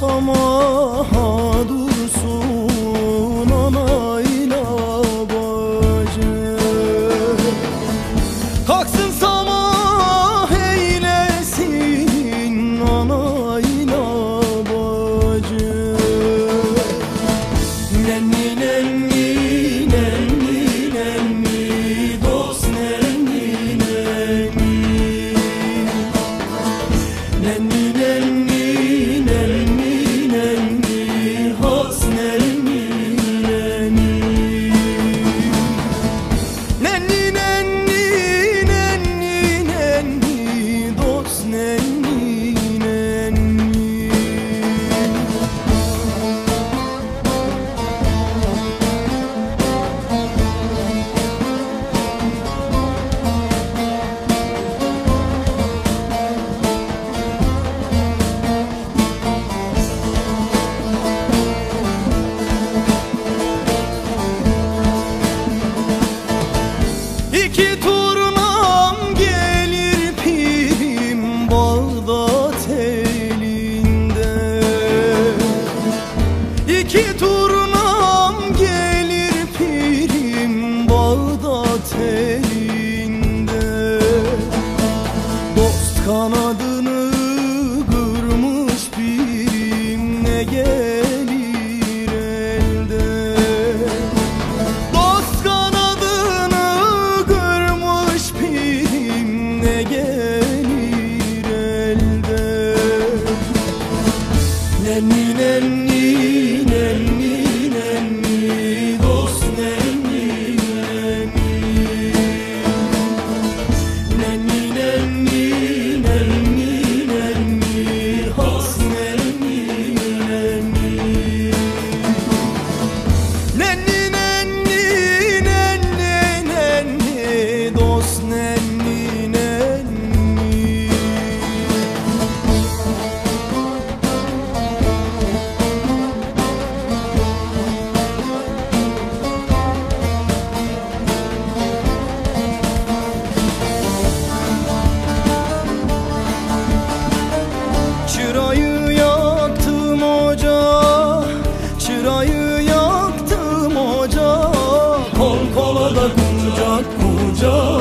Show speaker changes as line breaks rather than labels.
Masama dursun anayla bacı Kalksın sabah eylesin anayla bacı Nenni nenni nenni bana dön Joe.